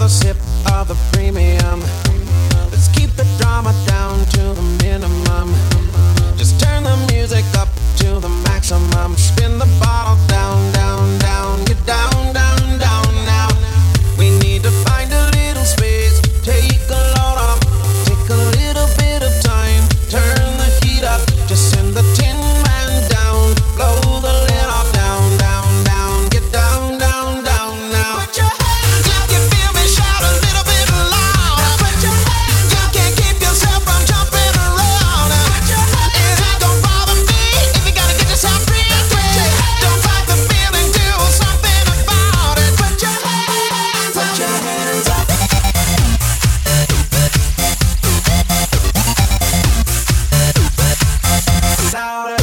another sip of the premium. Let's keep the drama down to the minimum. Just turn the music up to the maximum. Spin the out